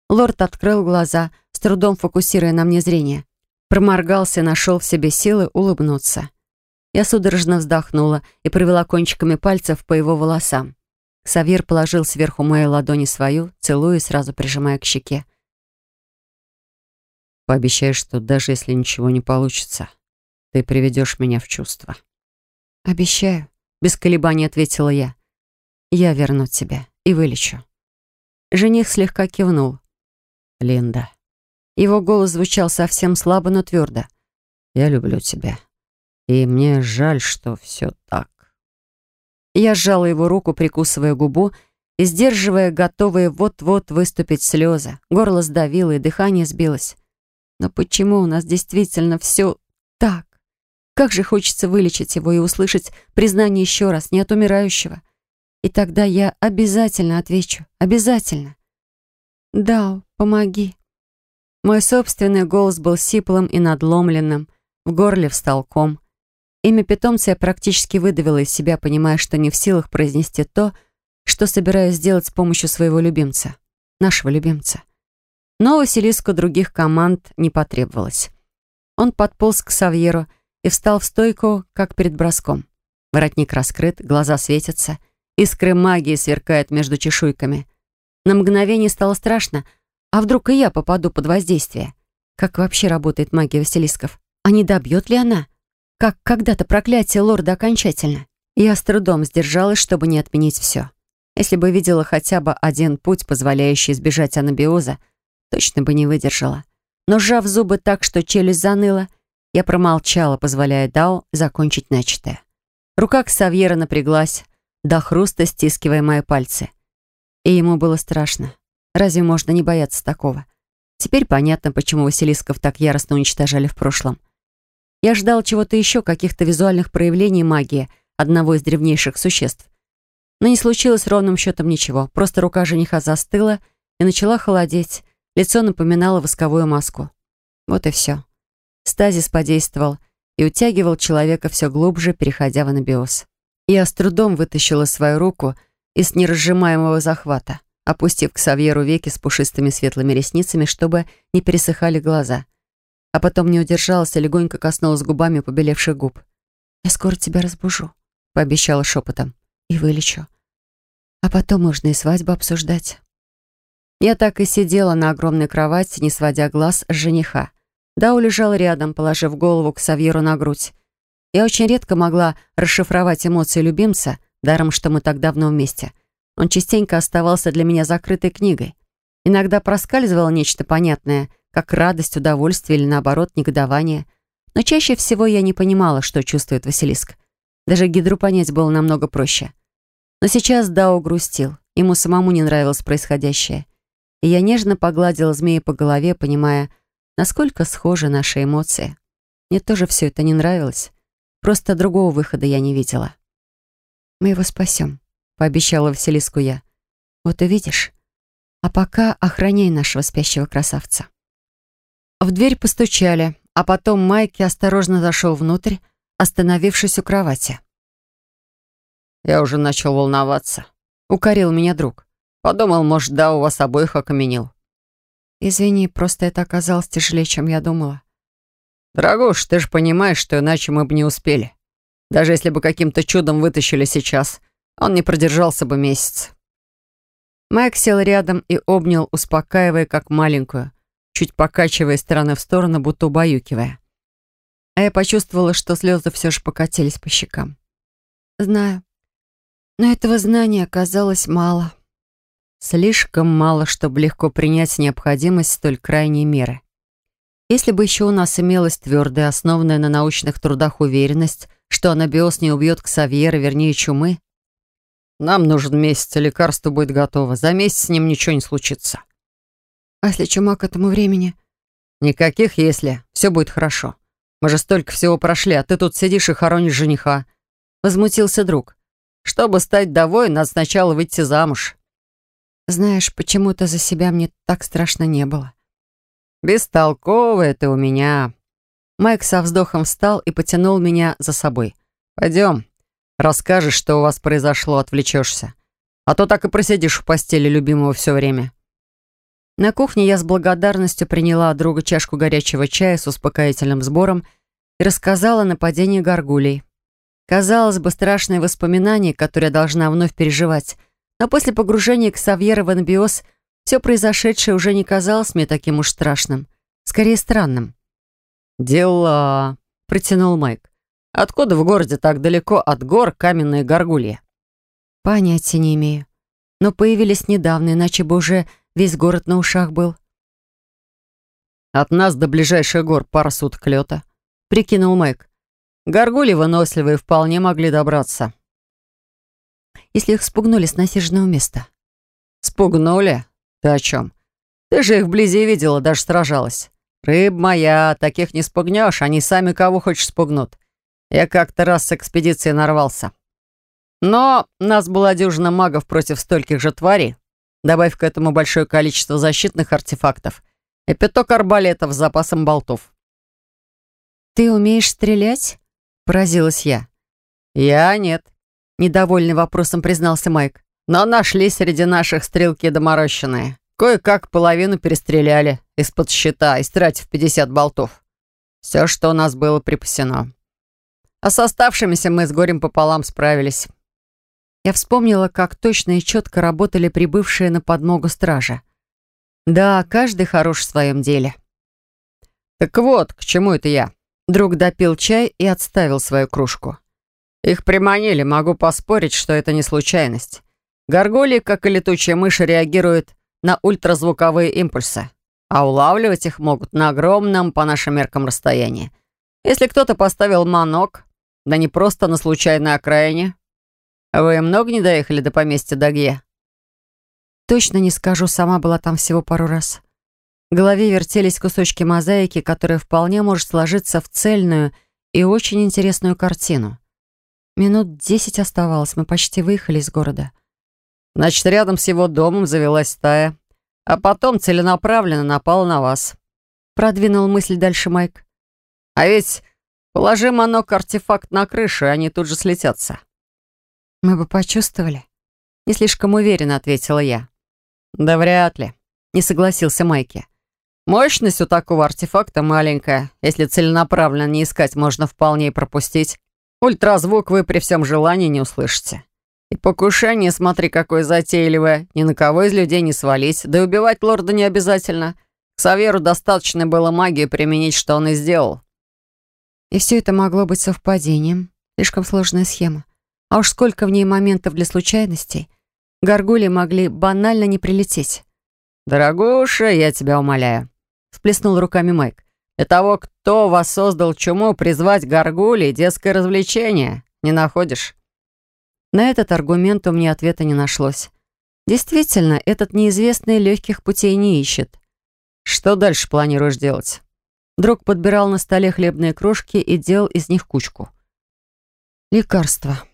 Лорд открыл глаза, с трудом фокусируя на мне зрение. Проморгался, нашел в себе силы улыбнуться. Я судорожно вздохнула и провела кончиками пальцев по его волосам. Савьер положил сверху моей ладони свою, целуя и сразу прижимая к щеке. «Пообещай, что даже если ничего не получится, ты приведешь меня в чувство». «Обещаю», — без колебаний ответила я. «Я верну тебя и вылечу». Жених слегка кивнул. «Линда». Его голос звучал совсем слабо, но твердо. «Я люблю тебя. И мне жаль, что все так. Я сжала его руку, прикусывая губу и сдерживая готовые вот-вот выступить слезы. Горло сдавило и дыхание сбилось. Но почему у нас действительно все так? Как же хочется вылечить его и услышать признание еще раз, не от умирающего. И тогда я обязательно отвечу. Обязательно. «Да, помоги». Мой собственный голос был сиплым и надломленным. В горле встал ком. Имя питомца я практически выдавила из себя, понимая, что не в силах произнести то, что собираюсь сделать с помощью своего любимца. Нашего любимца. Но Василиску других команд не потребовалось. Он подполз к Савьеру и встал в стойку, как перед броском. Воротник раскрыт, глаза светятся, искры магии сверкают между чешуйками. На мгновение стало страшно, а вдруг и я попаду под воздействие? Как вообще работает магия Василисков? А не добьет ли она? как когда-то проклятие лорда окончательно. Я с трудом сдержалась, чтобы не отменить все. Если бы видела хотя бы один путь, позволяющий избежать анабиоза, точно бы не выдержала. Но сжав зубы так, что челюсть заныла, я промолчала, позволяя Дао закончить начатое. Рука Ксавьера напряглась, до хруста стискивая мои пальцы. И ему было страшно. Разве можно не бояться такого? Теперь понятно, почему Василисков так яростно уничтожали в прошлом. Я ждал чего-то еще, каких-то визуальных проявлений магии одного из древнейших существ. Но не случилось ровным счетом ничего. Просто рука жениха застыла и начала холодеть. Лицо напоминало восковую маску. Вот и все. Стазис подействовал и утягивал человека все глубже, переходя в анабиоз. Я с трудом вытащила свою руку из неразжимаемого захвата, опустив к Савьеру веки с пушистыми светлыми ресницами, чтобы не пересыхали глаза а потом не удержалась и легонько коснулась губами побелевших губ. «Я скоро тебя разбужу», — пообещала шепотом, — «и вылечу. А потом можно и свадьбу обсуждать». Я так и сидела на огромной кровати, не сводя глаз с жениха. Дау лежал рядом, положив голову к Савьеру на грудь. Я очень редко могла расшифровать эмоции любимца, даром, что мы так давно вместе. Он частенько оставался для меня закрытой книгой. Иногда проскальзывало нечто понятное — как радость, удовольствие или, наоборот, негодование. Но чаще всего я не понимала, что чувствует Василиск. Даже Гидру понять было намного проще. Но сейчас Дао грустил. Ему самому не нравилось происходящее. И я нежно погладила змея по голове, понимая, насколько схожи наши эмоции. Мне тоже все это не нравилось. Просто другого выхода я не видела. «Мы его спасем», — пообещала Василиску я. «Вот увидишь. А пока охраняй нашего спящего красавца». В дверь постучали, а потом Майки осторожно зашел внутрь, остановившись у кровати. «Я уже начал волноваться», — укорил меня друг. «Подумал, может, да, у вас обоих окаменел». «Извини, просто это оказалось тяжелее, чем я думала». «Дорогуш, ты же понимаешь, что иначе мы бы не успели. Даже если бы каким-то чудом вытащили сейчас, он не продержался бы месяц». Майк сел рядом и обнял, успокаивая как маленькую, чуть покачивая стороны в сторону, будто убаюкивая. А я почувствовала, что слезы все же покатились по щекам. «Знаю. Но этого знания оказалось мало». Слишком мало, чтобы легко принять необходимость столь крайней меры. Если бы еще у нас имелась твердая, основанная на научных трудах уверенность, что анабиоз не убьет Ксавьера, вернее, чумы, нам нужен месяц, лекарство будет готово. За месяц с ним ничего не случится. А если чума к этому времени? Никаких «если». Все будет хорошо. Мы же столько всего прошли, а ты тут сидишь и хоронишь жениха. Возмутился друг. Чтобы стать довой, надо сначала выйти замуж. Знаешь, почему-то за себя мне так страшно не было. Бестолковая ты у меня. Майк со вздохом встал и потянул меня за собой. Пойдем. Расскажешь, что у вас произошло, отвлечешься. А то так и просидишь в постели любимого все время. На кухне я с благодарностью приняла от друга чашку горячего чая с успокоительным сбором и рассказала о нападении горгулей. Казалось бы, страшные воспоминания, которые я должна вновь переживать, но после погружения к Савьера в анабиоз все произошедшее уже не казалось мне таким уж страшным, скорее странным. «Дела», — протянул Майк. Откуда в городе так далеко от гор каменные горгульи? Понятия не имею. Но появились недавно, иначе бы уже весь город на ушах был. От нас до ближайших гор пара суток лета, прикинул Мэг. Горгули выносливые вполне могли добраться. Если их спугнули с насиженного места. Спугнули? Ты о чем? Ты же их вблизи видела, даже сражалась. Рыб моя, таких не спугнешь, они сами кого хочешь спугнут. Я как-то раз с экспедицией нарвался. Но нас была дюжина магов против стольких же тварей. Добавь к этому большое количество защитных артефактов и пяток арбалетов с запасом болтов. «Ты умеешь стрелять?» — поразилась я. «Я нет», — недовольный вопросом признался Майк. «Но нашли среди наших стрелки доморощенные. Кое-как половину перестреляли из-под щита, истратив 50 болтов. Все, что у нас было припасено. А с оставшимися мы с горем пополам справились. Я вспомнила, как точно и четко работали прибывшие на подмогу стража. Да, каждый хорош в своем деле. Так вот, к чему это я? Друг допил чай и отставил свою кружку. Их приманили, могу поспорить, что это не случайность. Горгулии, как и летучие мыши, реагируют на ультразвуковые импульсы, а улавливать их могут на огромном, по нашим меркам, расстоянии. Если кто-то поставил манок, да не просто на случайной окраине. Вы много не доехали до поместья Дагье? Точно не скажу, сама была там всего пару раз. В голове вертелись кусочки мозаики, которые вполне может сложиться в цельную и очень интересную картину. Минут десять оставалось, мы почти выехали из города. Значит, рядом с его домом завелась стая, а потом целенаправленно напала на вас. Продвинул мысль дальше Майк. А ведь Положи монок-артефакт на крышу, и они тут же слетятся. Мы бы почувствовали. Не слишком уверенно ответила я. Да вряд ли. Не согласился Майки. Мощность у такого артефакта маленькая. Если целенаправленно не искать, можно вполне и пропустить. Ультразвук вы при всем желании не услышите. И покушение, смотри, какое затейливое. Ни на кого из людей не свалить. Да и убивать лорда не обязательно. К Саверу достаточно было магию применить, что он и сделал. И все это могло быть совпадением. Слишком сложная схема. А уж сколько в ней моментов для случайностей. Горгули могли банально не прилететь. «Дорогуша, я тебя умоляю», — всплеснул руками Майк. «Для того, кто воссоздал чуму, призвать горгули — детское развлечение. Не находишь?» На этот аргумент у меня ответа не нашлось. Действительно, этот неизвестный легких путей не ищет. «Что дальше планируешь делать?» Друг подбирал на столе хлебные крошки и делал из них кучку. Лекарства.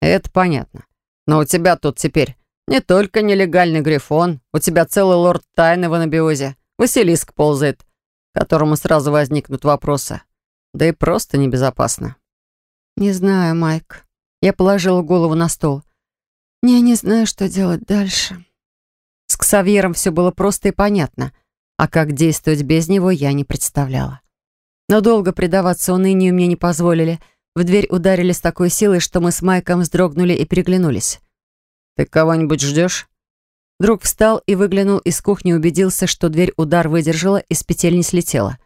Это понятно. Но у тебя тут теперь не только нелегальный грифон, у тебя целый лорд тайны в анабиозе. Василиск ползает, которому сразу возникнут вопросы. Да и просто небезопасно. Не знаю, Майк. Я положила голову на стол. Я не знаю, что делать дальше. С Ксавьером все было просто и понятно а как действовать без него я не представляла. Но долго предаваться унынию мне не позволили. В дверь ударили с такой силой, что мы с Майком вздрогнули и переглянулись. «Ты кого-нибудь ждешь?» Друг встал и выглянул из кухни, убедился, что дверь удар выдержала и с петель не слетела.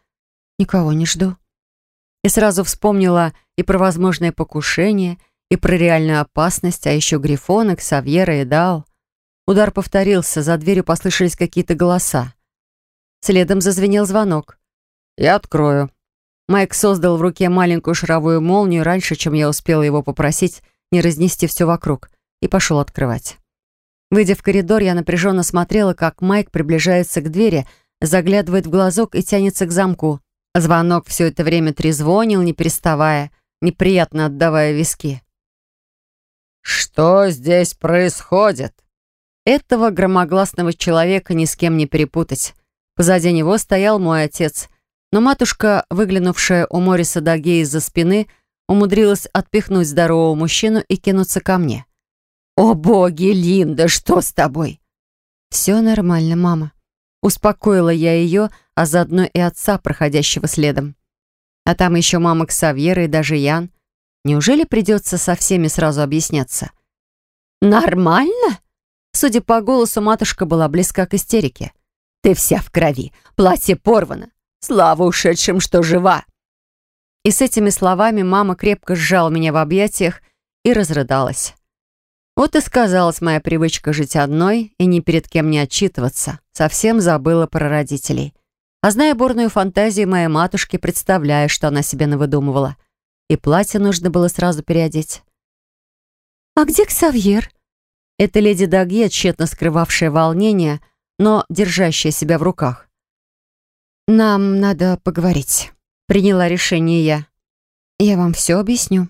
«Никого не жду». И сразу вспомнила и про возможное покушение, и про реальную опасность, а еще Грифона, Ксавьера и Дао. Удар повторился, за дверью послышались какие-то голоса. Следом зазвенел звонок. «Я открою». Майк создал в руке маленькую шаровую молнию раньше, чем я успела его попросить не разнести все вокруг, и пошел открывать. Выйдя в коридор, я напряженно смотрела, как Майк приближается к двери, заглядывает в глазок и тянется к замку. Звонок все это время трезвонил, не переставая, неприятно отдавая виски. «Что здесь происходит?» Этого громогласного человека ни с кем не перепутать. Позади него стоял мой отец, но матушка, выглянувшая у Мориса Даге из-за спины, умудрилась отпихнуть здорового мужчину и кинуться ко мне. «О боги, Линда, что с тобой?» «Все нормально, мама». Успокоила я ее, а заодно и отца, проходящего следом. А там еще мама Ксавьера и даже Ян. Неужели придется со всеми сразу объясняться? «Нормально?» Судя по голосу, матушка была близка к истерике. «Ты вся в крови, платье порвано. Слава ушедшим, что жива!» И с этими словами мама крепко сжала меня в объятиях и разрыдалась. Вот и сказалась моя привычка жить одной и ни перед кем не отчитываться. Совсем забыла про родителей. А зная бурную фантазию моей матушки, представляю, что она себе навыдумывала. И платье нужно было сразу переодеть. «А где Ксавьер?» Это леди Дагье, тщетно скрывавшая волнение, но держащая себя в руках. «Нам надо поговорить», — приняла решение я. «Я вам все объясню».